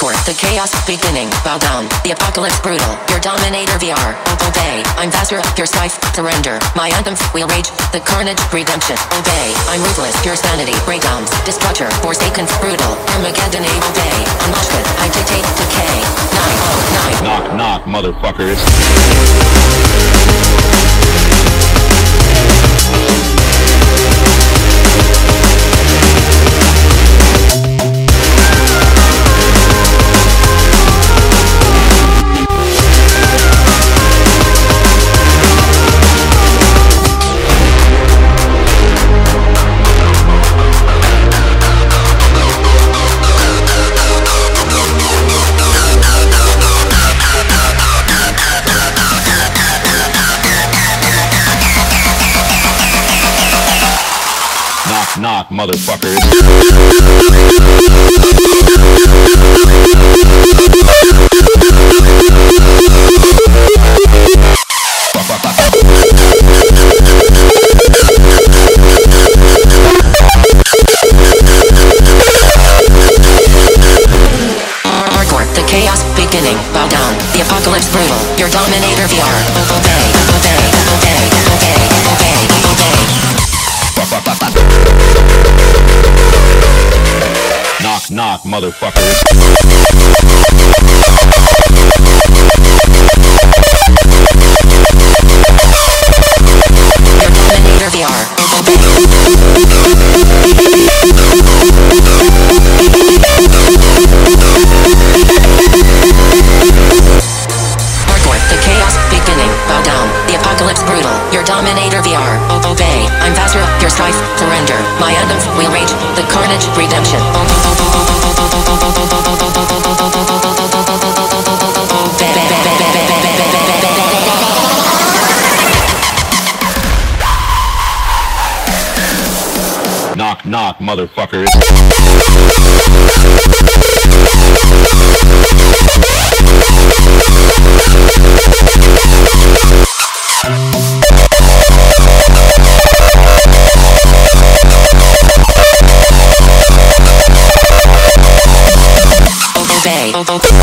The chaos beginning. Bow down, the apocalypse brutal. Your dominator VR. Obey, I'm Vassra, your strife. Surrender, my anthem will rage. The carnage, redemption. Obey, I'm ruthless. Your sanity, breakdowns. Destructor, forsaken, brutal. Armageddon, obey. I'm Moshpit, I dictate decay. Knock, knock, motherfuckers. Knock, motherfuckers. The chaos beginning. Bow down, the apocalypse brutal. Your dominator VR. Obey, obey, obey, obey, Knock, motherfuckers. Apocalypse brutal. Your dominator VR. Obey, I'm Vassra, your strife. Surrender, my anthem will rage. The carnage, redemption. Knock, knock, tão, tão, tão.